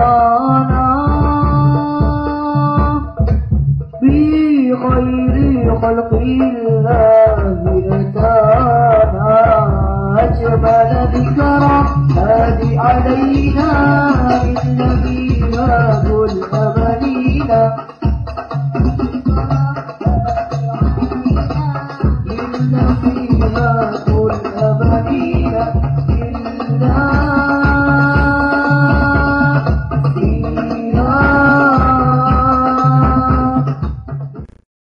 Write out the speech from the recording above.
ورانا في خير خلق الله أتانا. أجمل ذكرى هذه علينا من نبينا الأملين